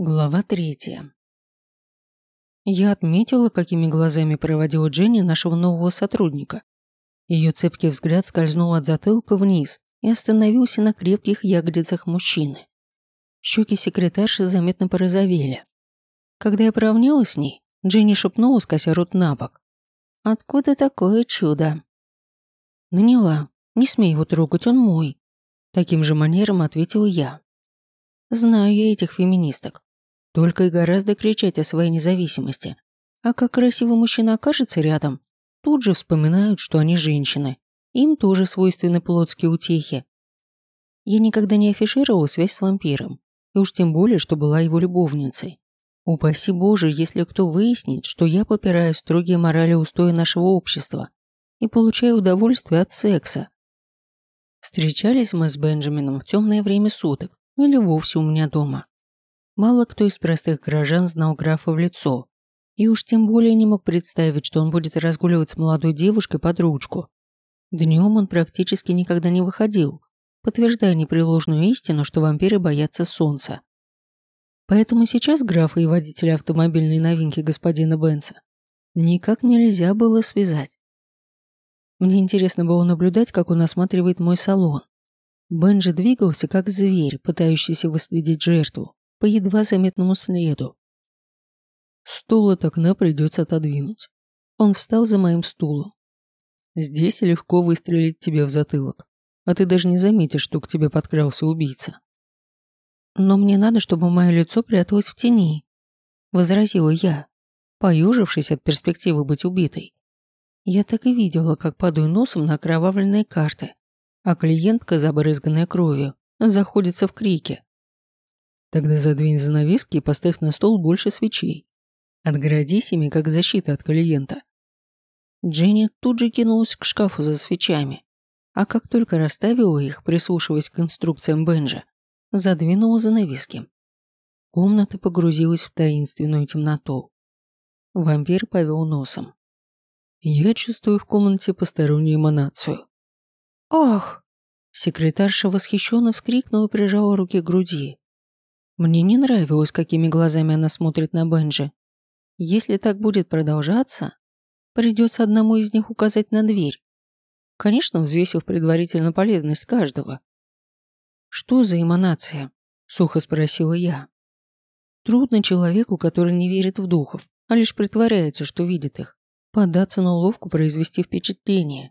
Глава третья. Я отметила, какими глазами проводила Дженни нашего нового сотрудника. Ее цепкий взгляд скользнул от затылка вниз и остановился на крепких ягодицах мужчины. Щеки секретарши заметно порозовели. Когда я поравнялась с ней, Дженни шепнула, скося рот на бок. «Откуда такое чудо?» «Наняла. Не смей его трогать, он мой». Таким же манером ответила я. Знаю я этих феминисток. Только и гораздо кричать о своей независимости. А как красивый мужчина окажется рядом, тут же вспоминают, что они женщины. Им тоже свойственны плотские утехи. Я никогда не афишировала связь с вампиром, и уж тем более, что была его любовницей. Упаси Боже, если кто выяснит, что я попираю строгие морали устои нашего общества и получаю удовольствие от секса. Встречались мы с Бенджамином в темное время суток или вовсе у меня дома. Мало кто из простых горожан знал графа в лицо, и уж тем более не мог представить, что он будет разгуливать с молодой девушкой под ручку. Днем он практически никогда не выходил, подтверждая непреложную истину, что вампиры боятся солнца. Поэтому сейчас графа и водителя автомобильной новинки господина Бенца никак нельзя было связать. Мне интересно было наблюдать, как он осматривает мой салон. Бенджи двигался, как зверь, пытающийся выследить жертву по едва заметному следу. Стул от окна придется отодвинуть. Он встал за моим стулом. Здесь легко выстрелить тебе в затылок, а ты даже не заметишь, что к тебе подкрался убийца. Но мне надо, чтобы мое лицо пряталось в тени, возразила я, поюжившись от перспективы быть убитой. Я так и видела, как падаю носом на окровавленные карты, а клиентка, забрызганная кровью, заходится в крике. Тогда задвинь занавески и поставь на стол больше свечей. Отгородись ими, как защита от клиента. Дженни тут же кинулась к шкафу за свечами, а как только расставила их, прислушиваясь к инструкциям Бенджа, задвинула занавески. Комната погрузилась в таинственную темноту. Вампир повел носом. Я чувствую в комнате постороннюю эманацию. «Ах!» Секретарша восхищенно вскрикнула и прижала руки к груди. Мне не нравилось, какими глазами она смотрит на Бенджи. Если так будет продолжаться, придется одному из них указать на дверь. Конечно, взвесив предварительно полезность каждого. «Что за эманация?» – сухо спросила я. Трудно человеку, который не верит в духов, а лишь притворяется, что видит их, податься на уловку произвести впечатление.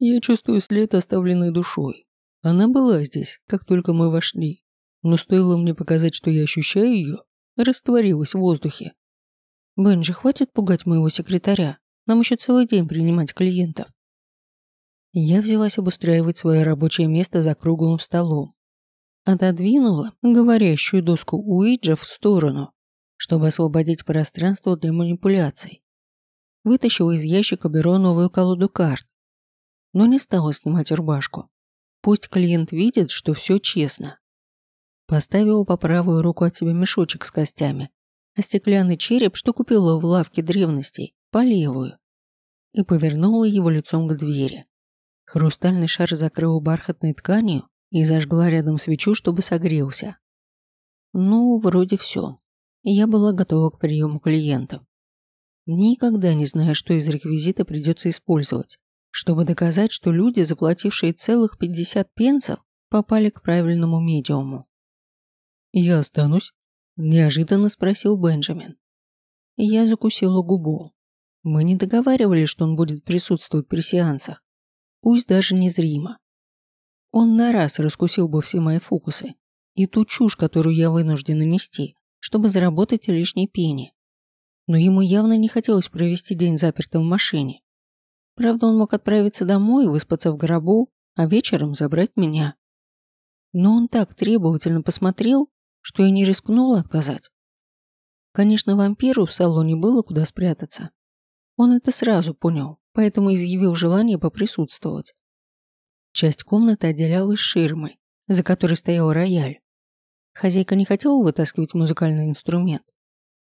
Я чувствую след, оставленный душой. Она была здесь, как только мы вошли но стоило мне показать, что я ощущаю ее, растворилась в воздухе. «Бенджи, хватит пугать моего секретаря. Нам еще целый день принимать клиентов». Я взялась обустраивать свое рабочее место за круглым столом. Отодвинула говорящую доску Уиджа в сторону, чтобы освободить пространство для манипуляций. Вытащила из ящика бюро новую колоду карт, но не стала снимать рубашку. Пусть клиент видит, что все честно. Поставила по правую руку от себя мешочек с костями, а стеклянный череп, что купила в лавке древностей, по левую. И повернула его лицом к двери. Хрустальный шар закрыла бархатной тканью и зажгла рядом свечу, чтобы согрелся. Ну, вроде все. Я была готова к приему клиентов. Никогда не знаю, что из реквизита придется использовать, чтобы доказать, что люди, заплатившие целых 50 пенсов, попали к правильному медиуму. «Я останусь?» – неожиданно спросил Бенджамин. Я закусила губу. Мы не договаривались, что он будет присутствовать при сеансах, пусть даже незримо. Он на раз раскусил бы все мои фокусы и ту чушь, которую я вынуждена нести, чтобы заработать лишней пени. Но ему явно не хотелось провести день запертым в машине. Правда, он мог отправиться домой, выспаться в гробу, а вечером забрать меня. Но он так требовательно посмотрел, что я не рискнула отказать. Конечно, вампиру в салоне было куда спрятаться. Он это сразу понял, поэтому изъявил желание поприсутствовать. Часть комнаты отделялась ширмой, за которой стоял рояль. Хозяйка не хотела вытаскивать музыкальный инструмент.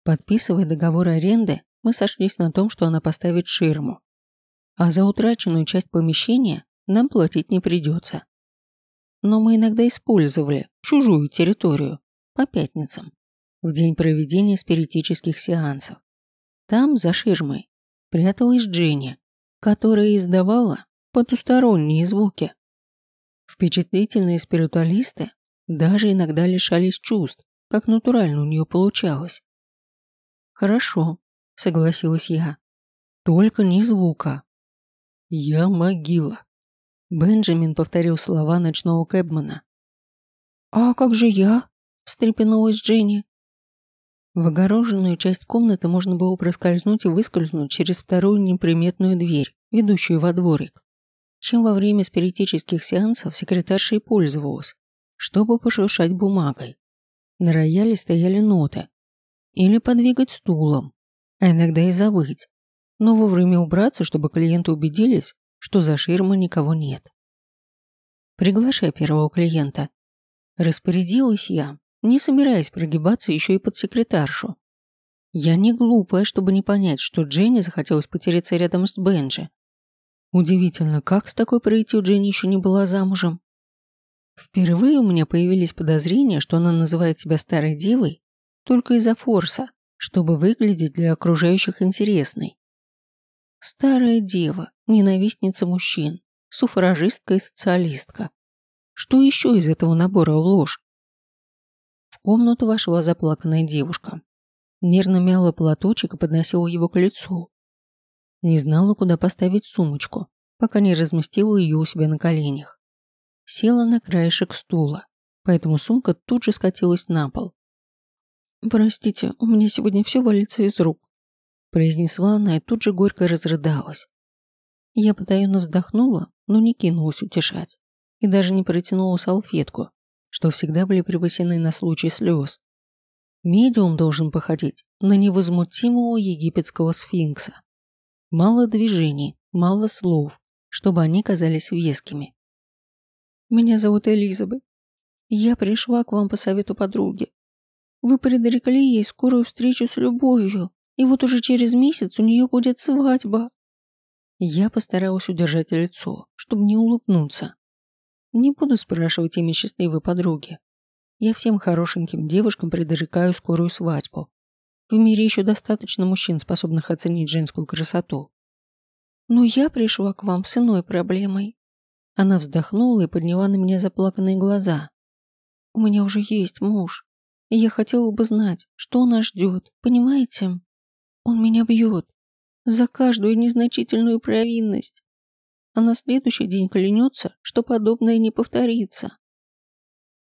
Подписывая договор аренды, мы сошлись на том, что она поставит ширму. А за утраченную часть помещения нам платить не придется. Но мы иногда использовали чужую территорию, по пятницам, в день проведения спиритических сеансов. Там, за ширмой, пряталась Дженни, которая издавала потусторонние звуки. Впечатлительные спиритуалисты даже иногда лишались чувств, как натурально у нее получалось. «Хорошо», — согласилась я. «Только не звука». «Я могила», — Бенджамин повторил слова ночного кэбмана. «А как же я?» – встрепенулась Дженни. В огороженную часть комнаты можно было проскользнуть и выскользнуть через вторую неприметную дверь, ведущую во дворик, чем во время спиритических сеансов секретарша и пользовалась, чтобы пошуршать бумагой. На рояле стояли ноты. Или подвигать стулом, а иногда и завыть, но вовремя убраться, чтобы клиенты убедились, что за ширмой никого нет. Приглашай первого клиента Распорядилась я, не собираясь прогибаться еще и под секретаршу. Я не глупая, чтобы не понять, что Дженни захотелось потереться рядом с Бенджи. Удивительно, как с такой пройти Дженни еще не была замужем. Впервые у меня появились подозрения, что она называет себя старой девой только из-за форса, чтобы выглядеть для окружающих интересной. Старая дева, ненавистница мужчин, суфражистка и социалистка. Что еще из этого набора ложь? Комнату вошла заплаканная девушка. Нервно мяла платочек и подносила его к лицу. Не знала, куда поставить сумочку, пока не разместила ее у себя на коленях. Села на краешек стула, поэтому сумка тут же скатилась на пол. «Простите, у меня сегодня все валится из рук», произнесла она и тут же горько разрыдалась. Я потаенно вздохнула, но не кинулась утешать и даже не протянула салфетку, что всегда были припасены на случай слез. Медиум должен походить на невозмутимого египетского сфинкса. Мало движений, мало слов, чтобы они казались вескими. «Меня зовут Элизабет. Я пришла к вам по совету подруги. Вы предрекли ей скорую встречу с любовью, и вот уже через месяц у нее будет свадьба». Я постаралась удержать лицо, чтобы не улыбнуться. Не буду спрашивать имя счастливой подруги. Я всем хорошеньким девушкам предрекаю скорую свадьбу. В мире еще достаточно мужчин, способных оценить женскую красоту. Но я пришла к вам с иной проблемой. Она вздохнула и подняла на меня заплаканные глаза. У меня уже есть муж, и я хотела бы знать, что нас ждет, понимаете? Он меня бьет за каждую незначительную провинность а на следующий день клянется, что подобное не повторится.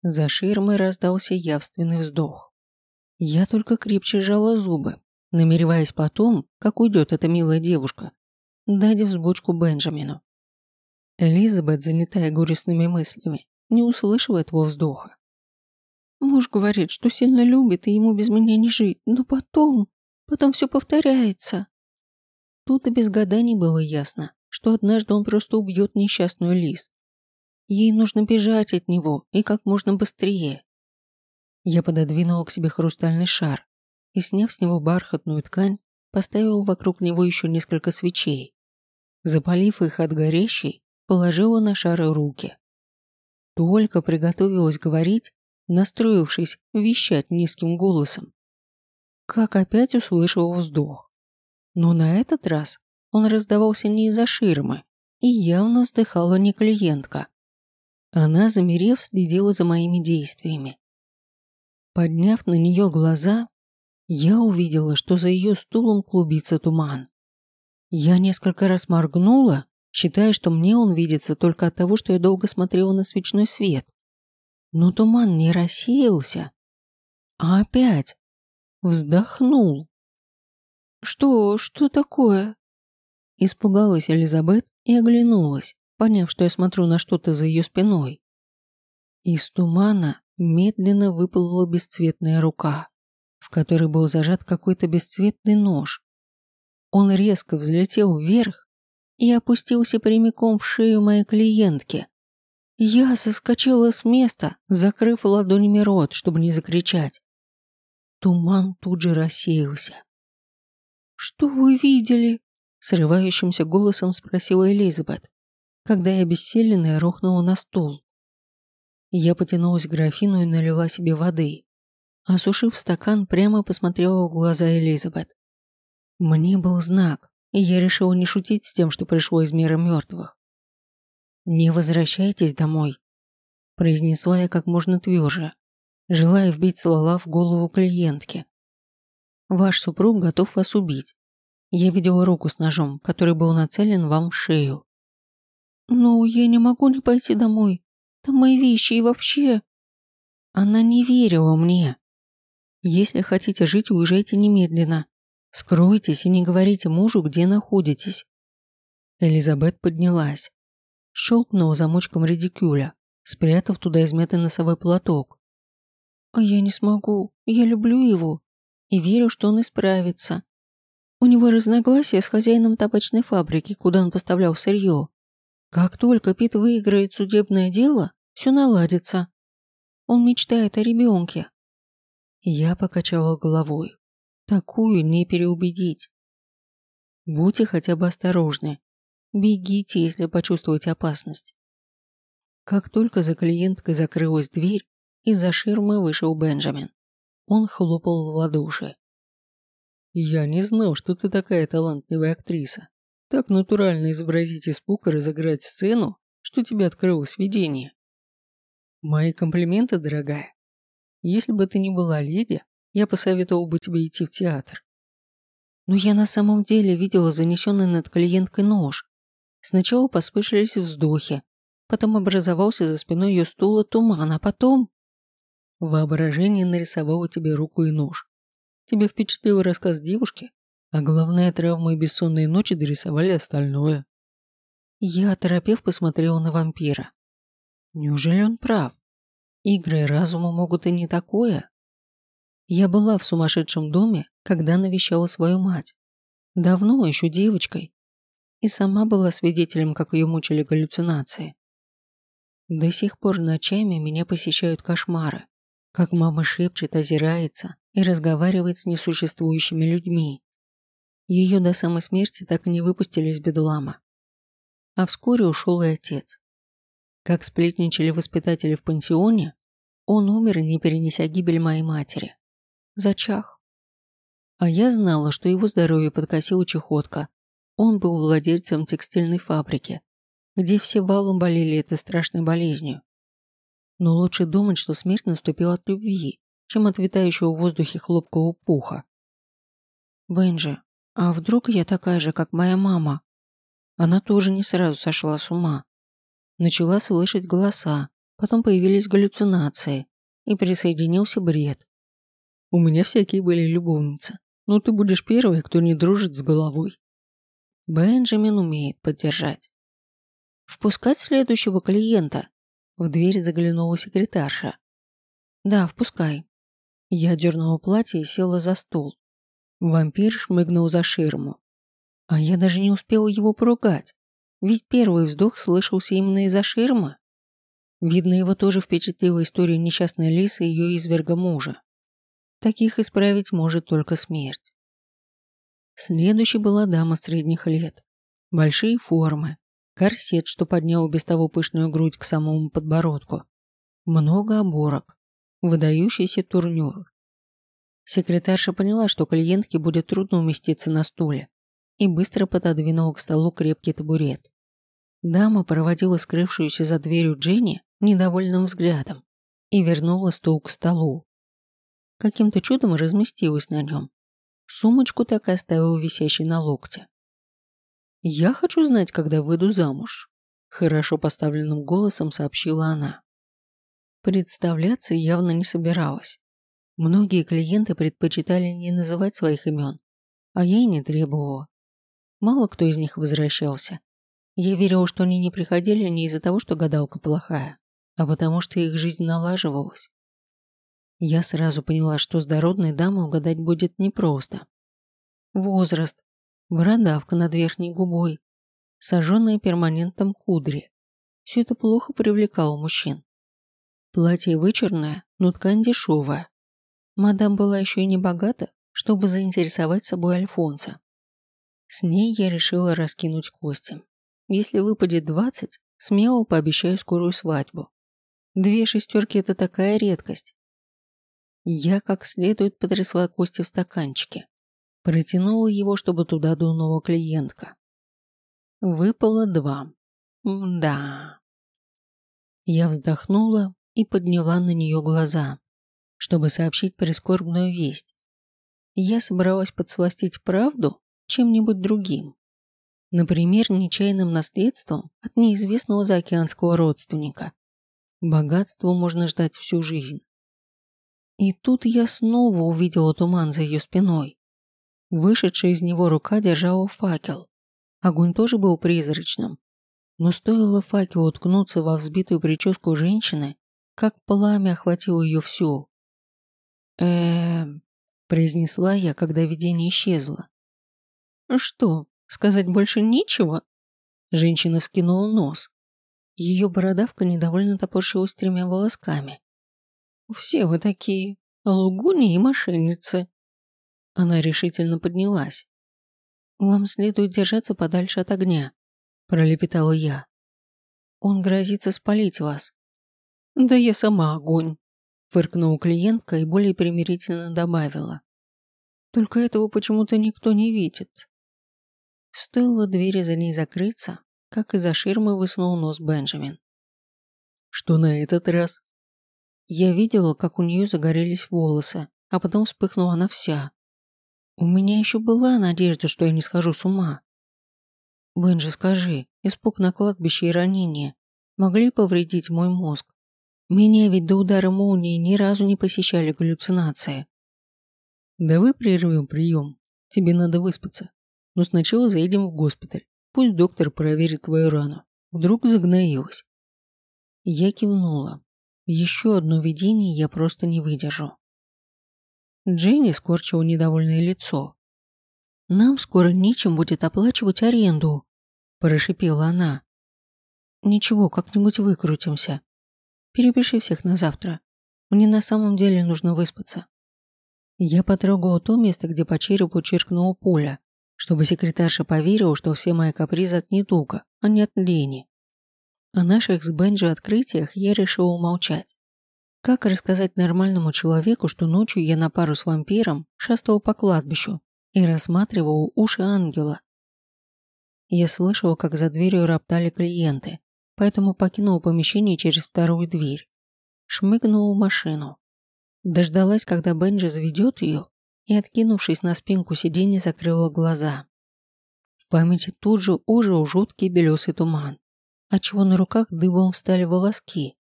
За ширмой раздался явственный вздох. Я только крепче сжала зубы, намереваясь потом, как уйдет эта милая девушка, дать взбучку Бенджамину. Элизабет, занятая горестными мыслями, не услышала этого вздоха. Муж говорит, что сильно любит и ему без меня не жить, но потом, потом все повторяется. Тут и без гаданий было ясно, что однажды он просто убьет несчастную Лиз. Ей нужно бежать от него и как можно быстрее. Я пододвинула к себе хрустальный шар и, сняв с него бархатную ткань, поставила вокруг него еще несколько свечей. Запалив их от горящей, положила на шары руки. Только приготовилась говорить, настроившись вещать низким голосом. Как опять услышала вздох. Но на этот раз он раздавался не из-за ширмы, и явно вздыхала не клиентка. Она, замерев, следила за моими действиями. Подняв на нее глаза, я увидела, что за ее стулом клубится туман. Я несколько раз моргнула, считая, что мне он видится только от того, что я долго смотрела на свечной свет. Но туман не рассеялся, а опять вздохнул. «Что, что такое?» Испугалась Элизабет и оглянулась, поняв, что я смотрю на что-то за ее спиной. Из тумана медленно выплыла бесцветная рука, в которой был зажат какой-то бесцветный нож. Он резко взлетел вверх и опустился прямиком в шею моей клиентки. Я соскочила с места, закрыв ладонями рот, чтобы не закричать. Туман тут же рассеялся. «Что вы видели?» Срывающимся голосом спросила Элизабет, когда я обессиленная рухнула на стул. Я потянулась к графину и налила себе воды. Осушив стакан, прямо посмотрела в глаза Элизабет. Мне был знак, и я решила не шутить с тем, что пришло из мира мертвых. «Не возвращайтесь домой», – произнесла я как можно тверже, желая вбить слова в голову клиентки. «Ваш супруг готов вас убить. Я видела руку с ножом, который был нацелен вам в шею». «Ну, я не могу не пойти домой. Там мои вещи и вообще...» Она не верила мне. «Если хотите жить, уезжайте немедленно. Скройтесь и не говорите мужу, где находитесь». Элизабет поднялась щелкнула замочком редикюля, спрятав туда измятый носовой платок. «А я не смогу. Я люблю его и верю, что он исправится. У него разногласия с хозяином табачной фабрики, куда он поставлял сырье. Как только Пит выиграет судебное дело, все наладится. Он мечтает о ребенке». Я покачала головой. Такую не переубедить. Будьте хотя бы осторожны. Бегите, если почувствуете опасность. Как только за клиенткой закрылась дверь, из-за ширмы вышел Бенджамин. Он хлопал в ладоши. «Я не знал, что ты такая талантливая актриса. Так натурально изобразить испуг и разыграть сцену, что тебе открылось видение. Мои комплименты, дорогая. Если бы ты не была леди, я посоветовал бы тебе идти в театр. Но я на самом деле видела занесенный над клиенткой нож. Сначала послышались вздохи, потом образовался за спиной ее стула туман, а потом... Воображение нарисовало тебе руку и нож. Тебе впечатлил рассказ девушки, а главная травма и бессонные ночи дорисовали остальное. Я, торопев, посмотрела на вампира. Неужели он прав? Игры разума могут и не такое. Я была в сумасшедшем доме, когда навещала свою мать. Давно, еще девочкой и сама была свидетелем, как ее мучили галлюцинации. До сих пор ночами меня посещают кошмары, как мама шепчет, озирается и разговаривает с несуществующими людьми. Ее до самой смерти так и не выпустили из бедлама. А вскоре ушел и отец. Как сплетничали воспитатели в пансионе, он умер, не перенеся гибель моей матери. Зачах. А я знала, что его здоровье подкосила чехотка, он был владельцем текстильной фабрики, где все валом болели этой страшной болезнью. Но лучше думать, что смерть наступила от любви, чем от витающего в воздухе хлопкового пуха. Бенджи, а вдруг я такая же, как моя мама? Она тоже не сразу сошла с ума. Начала слышать голоса, потом появились галлюцинации, и присоединился бред. У меня всякие были любовницы, но ты будешь первой, кто не дружит с головой. Бенджамин умеет поддержать. «Впускать следующего клиента?» В дверь заглянула секретарша. «Да, впускай». Я дернула платье и села за стол. Вампир шмыгнул за ширму. А я даже не успела его поругать, ведь первый вздох слышался именно из-за ширмы. Видно, его тоже впечатлила история несчастной Лисы и ее изверга мужа. Таких исправить может только смерть. Следующей была дама средних лет. Большие формы, корсет, что поднял без того пышную грудь к самому подбородку, много оборок, выдающийся турнюр. Секретарша поняла, что клиентке будет трудно уместиться на стуле, и быстро пододвинула к столу крепкий табурет. Дама проводила скрывшуюся за дверью Дженни недовольным взглядом и вернула стул к столу. Каким-то чудом разместилась на нем, Сумочку так и оставил висящей на локте. «Я хочу знать, когда выйду замуж», – хорошо поставленным голосом сообщила она. Представляться явно не собиралась. Многие клиенты предпочитали не называть своих имен, а я и не требовала. Мало кто из них возвращался. Я верила, что они не приходили не из-за того, что гадалка плохая, а потому что их жизнь налаживалась. Я сразу поняла, что с дородной дамой угадать будет непросто. Возраст, бородавка над верхней губой, сожженные перманентом кудри. Все это плохо привлекало мужчин. Платье вычурное, но ткань дешевая. Мадам была еще и не богата, чтобы заинтересовать собой Альфонса. С ней я решила раскинуть кости. Если выпадет двадцать, смело пообещаю скорую свадьбу. Две шестерки – это такая редкость, Я как следует потрясла кости в стаканчике. Протянула его, чтобы туда дунула клиентка. Выпало два. Да. Я вздохнула и подняла на нее глаза, чтобы сообщить прискорбную весть. Я собралась подсластить правду чем-нибудь другим. Например, нечаянным наследством от неизвестного заокеанского родственника. Богатство можно ждать всю жизнь. И тут я снова увидела туман за ее спиной. Вышедшая из него рука держала факел. Огонь тоже был призрачным. Но стоило факелу уткнуться во взбитую прическу женщины, как пламя охватило ее всю. эм произнесла я, когда видение исчезло. «Что, сказать больше нечего?» Женщина вскинула нос. Ее бородавка недовольно топорщилась тремя волосками. Все вы такие, лугуни и мошенницы. Она решительно поднялась. Вам следует держаться подальше от огня, пролепетала я. Он грозится спалить вас. Да я сама огонь, фыркнула клиентка и более примирительно добавила. Только этого почему-то никто не видит. Стоило двери за ней закрыться, как из-за ширмы высунул нос Бенджамин. «Что на этот раз?» Я видела, как у нее загорелись волосы, а потом вспыхнула она вся. У меня еще была надежда, что я не схожу с ума. Бенджи, скажи, испуг на кладбище и ранение могли повредить мой мозг? Меня ведь до удара молнии ни разу не посещали галлюцинации. Давай прервем прием. Тебе надо выспаться. Но сначала заедем в госпиталь. Пусть доктор проверит твою рану. Вдруг загноилась. Я кивнула. Еще одно видение я просто не выдержу. Дженни скорчила недовольное лицо. «Нам скоро нечем будет оплачивать аренду», – прошипела она. «Ничего, как-нибудь выкрутимся. Перепиши всех на завтра. Мне на самом деле нужно выспаться». Я потрогала то место, где по черепу чиркнула пуля, чтобы секретарша поверила, что все мои капризы от недуга, а не от лени. О наших с Бенджи открытиях я решила умолчать. Как рассказать нормальному человеку, что ночью я на пару с вампиром шастала по кладбищу и рассматривала уши ангела? Я слышала, как за дверью роптали клиенты, поэтому покинула помещение через вторую дверь. Шмыгнула в машину. Дождалась, когда Бенджи заведет ее, и, откинувшись на спинку сиденья, закрыла глаза. В памяти тут же ожил жуткий белесый туман отчего на руках дыбом встали волоски.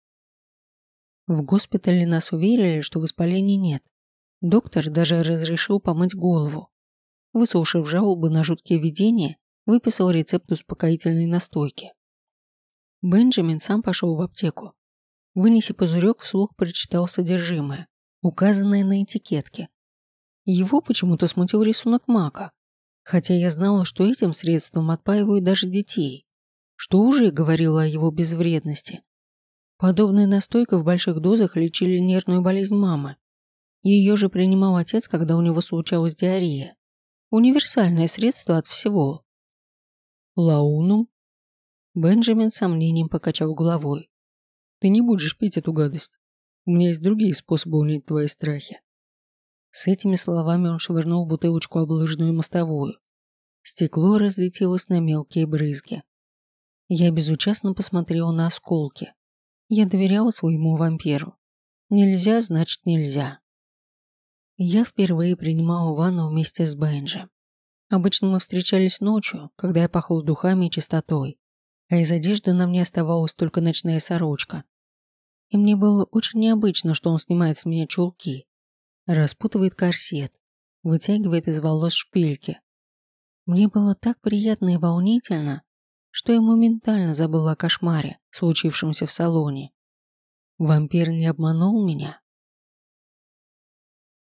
В госпитале нас уверили, что воспаления нет. Доктор даже разрешил помыть голову. Выслушав жалобы на жуткие видения, выписал рецепт успокоительной настойки. Бенджамин сам пошел в аптеку. Вынеси пузырек, вслух прочитал содержимое, указанное на этикетке. Его почему-то смутил рисунок мака, хотя я знала, что этим средством отпаивают даже детей что уже говорило о его безвредности. Подобная настойка в больших дозах лечили нервную болезнь мамы. Ее же принимал отец, когда у него случалась диарея. Универсальное средство от всего. Лаунум? Бенджамин с сомнением покачал головой. Ты не будешь пить эту гадость. У меня есть другие способы унять твои страхи. С этими словами он швырнул бутылочку об лыжную мостовую. Стекло разлетелось на мелкие брызги. Я безучастно посмотрела на осколки. Я доверяла своему вампиру. Нельзя, значит нельзя. Я впервые принимала ванну вместе с Бенджи. Обычно мы встречались ночью, когда я пахла духами и чистотой, а из одежды на мне оставалась только ночная сорочка. И мне было очень необычно, что он снимает с меня чулки, распутывает корсет, вытягивает из волос шпильки. Мне было так приятно и волнительно, что я моментально забыла о кошмаре, случившемся в салоне. Вампир не обманул меня.